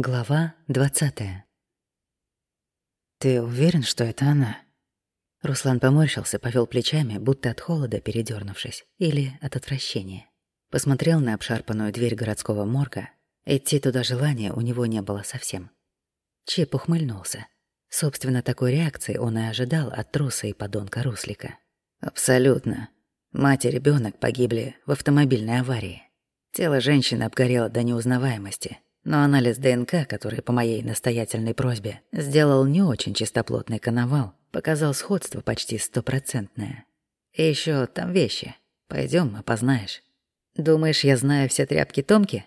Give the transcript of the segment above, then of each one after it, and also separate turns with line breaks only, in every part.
Глава двадцатая. «Ты уверен, что это она?» Руслан поморщился, повел плечами, будто от холода передернувшись, или от отвращения. Посмотрел на обшарпанную дверь городского морга. Идти туда желания у него не было совсем. Чип ухмыльнулся. Собственно, такой реакции он и ожидал от труса и подонка Руслика. «Абсолютно. Мать и ребенок погибли в автомобильной аварии. Тело женщины обгорело до неузнаваемости, но анализ ДНК, который по моей настоятельной просьбе сделал не очень чистоплотный коновал, показал сходство почти стопроцентное. И еще там вещи. Пойдем, опознаешь. Думаешь, я знаю все тряпки Томки?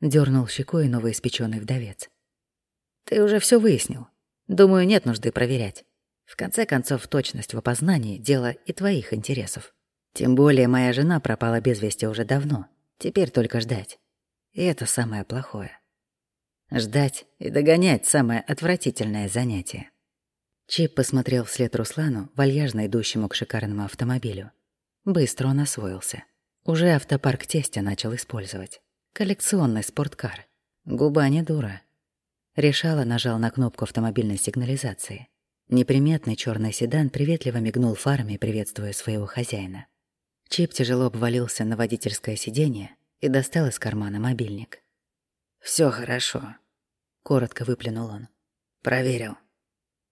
Дернул щекой новоиспеченный вдовец. Ты уже все выяснил. Думаю, нет нужды проверять. В конце концов, точность в опознании — дело и твоих интересов. Тем более моя жена пропала без вести уже давно. Теперь только ждать. И это самое плохое. Ждать и догонять — самое отвратительное занятие. Чип посмотрел вслед Руслану, вальяжно идущему к шикарному автомобилю. Быстро он освоился. Уже автопарк тестя начал использовать. Коллекционный спорткар. Губа не дура. Решала нажал на кнопку автомобильной сигнализации. Неприметный черный седан приветливо мигнул фарами, приветствуя своего хозяина. Чип тяжело обвалился на водительское сиденье и достал из кармана мобильник. Все хорошо. — коротко выплюнул он. «Проверил.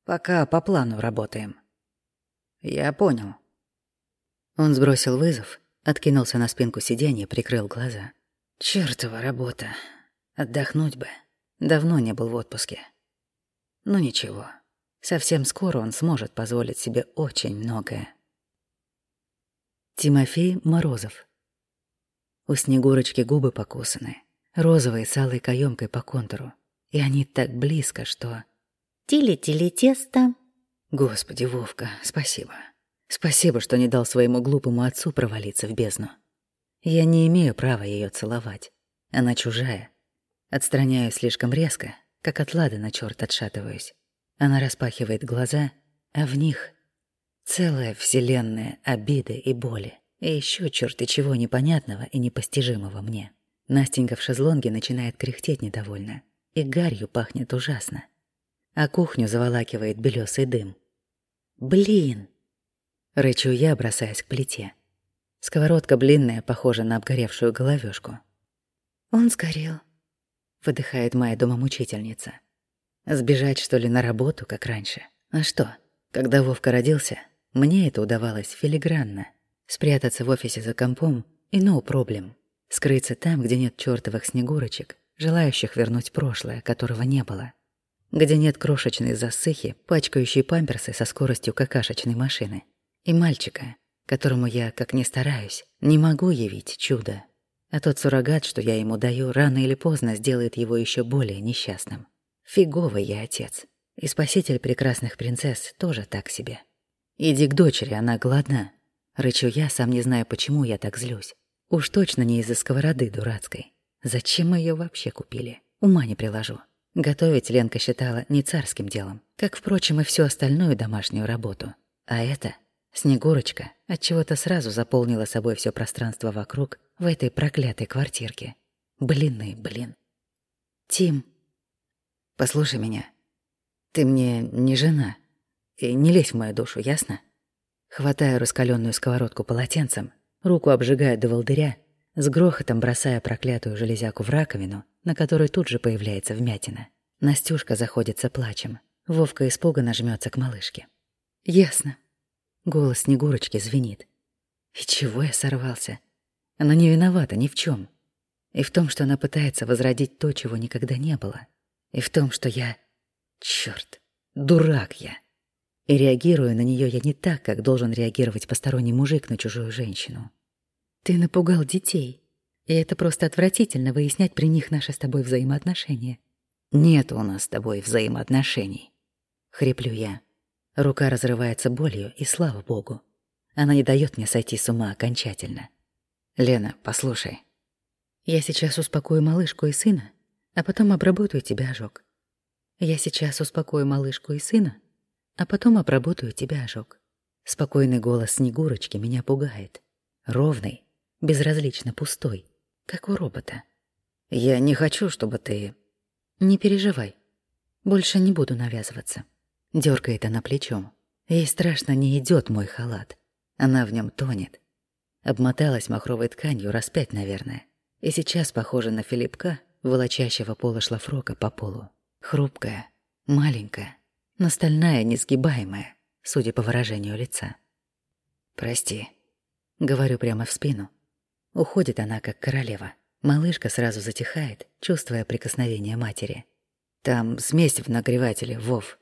Пока по плану работаем». «Я понял». Он сбросил вызов, откинулся на спинку сиденья, прикрыл глаза. «Чёртова работа. Отдохнуть бы. Давно не был в отпуске. Ну ничего. Совсем скоро он сможет позволить себе очень многое». Тимофей Морозов. У Снегурочки губы покусаны, розовые с алой каёмкой по контуру. И они так близко, что...
Тили-тили тесто.
Господи, Вовка, спасибо. Спасибо, что не дал своему глупому отцу провалиться в бездну. Я не имею права ее целовать. Она чужая. Отстраняюсь слишком резко, как от лада на черт отшатываюсь. Она распахивает глаза, а в них целая вселенная обиды и боли. И еще черты чего непонятного и непостижимого мне. Настенька в шезлонге начинает кряхтеть недовольно и гарью пахнет ужасно. А кухню заволакивает белесый дым. «Блин!» — рычу я, бросаясь к плите. Сковородка блинная, похожа на обгоревшую головешку.
«Он сгорел», —
выдыхает моя домомучительница. Сбежать, что ли, на работу, как раньше? А что, когда Вовка родился, мне это удавалось филигранно. Спрятаться в офисе за компом и no problem. Скрыться там, где нет чёртовых снегурочек, желающих вернуть прошлое, которого не было. Где нет крошечной засыхи, пачкающей памперсы со скоростью какашечной машины. И мальчика, которому я, как ни стараюсь, не могу явить чудо. А тот суррогат, что я ему даю, рано или поздно сделает его еще более несчастным. Фиговый я отец. И спаситель прекрасных принцесс тоже так себе. Иди к дочери, она голодна. Рычу я, сам не знаю, почему я так злюсь. Уж точно не из-за сковороды дурацкой. Зачем мы ее вообще купили? Ума не приложу. Готовить Ленка считала не царским делом, как, впрочем, и всю остальную домашнюю работу. А это Снегурочка отчего-то сразу заполнила собой все пространство вокруг в этой проклятой квартирке. Блин и блин. Тим, послушай меня. Ты мне не жена. И не лезь в мою душу, ясно? Хватаю раскаленную сковородку полотенцем, руку обжигаю до волдыря с грохотом бросая проклятую железяку в раковину, на которой тут же появляется вмятина. Настюшка заходится плачем. Вовка испуганно жмется к малышке. «Ясно». Голос Снегурочки звенит. И чего я сорвался? Она не виновата ни в чем. И в том, что она пытается возродить то, чего никогда не было. И в том, что я... Чёрт, дурак я. И реагирую на нее я не так, как должен реагировать посторонний мужик на чужую женщину. Ты напугал детей. И это просто отвратительно выяснять при них наши с тобой взаимоотношения. Нет у нас с тобой взаимоотношений. Хриплю я. Рука разрывается болью, и слава богу. Она не дает мне сойти с ума окончательно. Лена, послушай. Я сейчас успокою малышку и сына, а потом обработаю тебя ожог. Я сейчас успокою малышку и сына, а потом обработаю тебя ожог. Спокойный голос Снегурочки меня пугает. Ровный, безразлично пустой, как у робота. «Я не хочу, чтобы ты...» Не переживай. Больше не буду навязываться. Дёргает она плечом. Ей страшно не идёт мой халат. Она в нём тонет. Обмоталась махровой тканью раз пять, наверное. И сейчас похожа на Филипка, волочащего пола шлафрока по полу. Хрупкая, маленькая, но стальная, несгибаемая, судя по выражению лица. «Прости», — говорю прямо в спину. Уходит она, как королева. Малышка сразу затихает, чувствуя прикосновение матери. «Там смесь в нагревателе, Вов».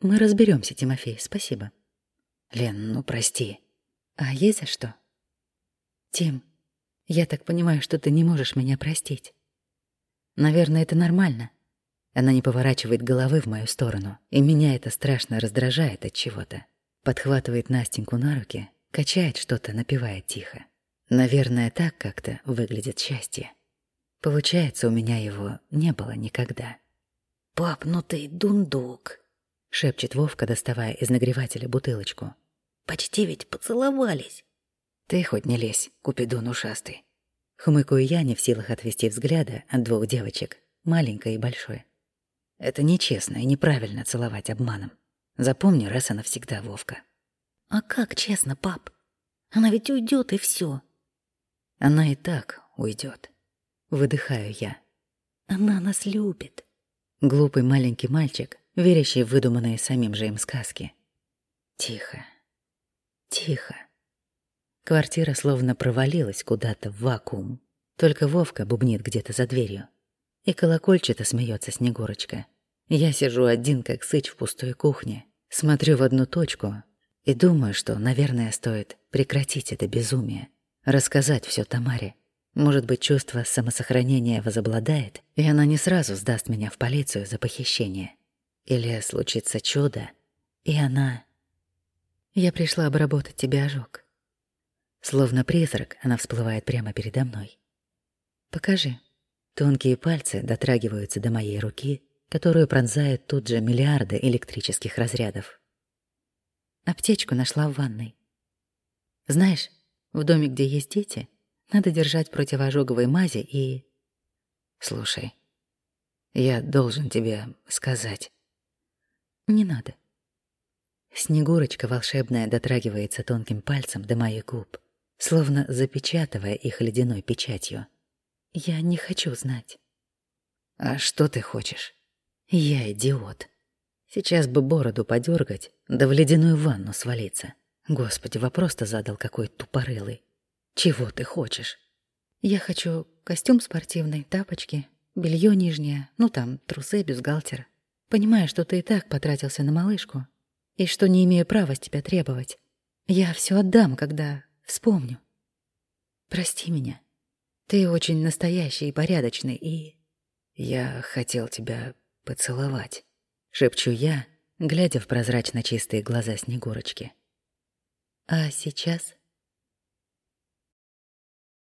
«Мы разберемся, Тимофей, спасибо». «Лен, ну прости». «А есть за что?» «Тим, я так понимаю, что ты не можешь меня простить». «Наверное, это нормально». Она не поворачивает головы в мою сторону, и меня это страшно раздражает от чего-то. Подхватывает Настеньку на руки, качает что-то, напевает тихо. Наверное, так как-то выглядит счастье. Получается, у меня его не было никогда.
«Пап, ну ты дундук», —
шепчет Вовка, доставая из нагревателя бутылочку.
«Почти ведь поцеловались».
«Ты хоть не лезь, купидон ушастый». Хмыкаю я, не в силах отвести взгляда от двух девочек, маленькой и большой. Это нечестно и неправильно целовать обманом. Запомни раз и навсегда, Вовка.
«А как честно, пап? Она ведь уйдет и все.
Она и так уйдет. Выдыхаю я.
Она нас любит.
Глупый маленький мальчик, верящий в выдуманные самим же им сказки. Тихо. Тихо. Квартира словно провалилась куда-то в вакуум. Только Вовка бубнит где-то за дверью. И колокольчато смеется Снегурочка. Я сижу один, как сыч в пустой кухне, смотрю в одну точку и думаю, что, наверное, стоит прекратить это безумие, рассказать все Тамаре, может быть, чувство самосохранения возобладает, и она не сразу сдаст меня в полицию за похищение. Или случится чудо, и она... Я пришла обработать тебе ожог. Словно призрак, она всплывает прямо передо мной. Покажи. Тонкие пальцы дотрагиваются до моей руки, которую пронзают тут же миллиарды электрических разрядов. Аптечку нашла в ванной. Знаешь, в доме, где есть дети, надо держать противоожоговые мази и... Слушай, я должен тебе сказать. Не надо. Снегурочка волшебная дотрагивается тонким пальцем до моих губ, словно запечатывая их ледяной печатью. Я не хочу знать. А что ты хочешь? Я идиот. Сейчас бы бороду подергать, да в ледяную ванну свалиться. Господи, вопрос-то задал какой тупорылый. Чего ты хочешь? Я хочу костюм спортивный, тапочки, белье нижнее, ну там, трусы, бюстгальтер. Понимаю, что ты и так потратился на малышку, и что не имею права с тебя требовать. Я все отдам, когда вспомню. Прости меня. Ты очень настоящий и порядочный, и... Я хотел тебя поцеловать, шепчу я, глядя в прозрачно чистые глаза Снегурочки. А сейчас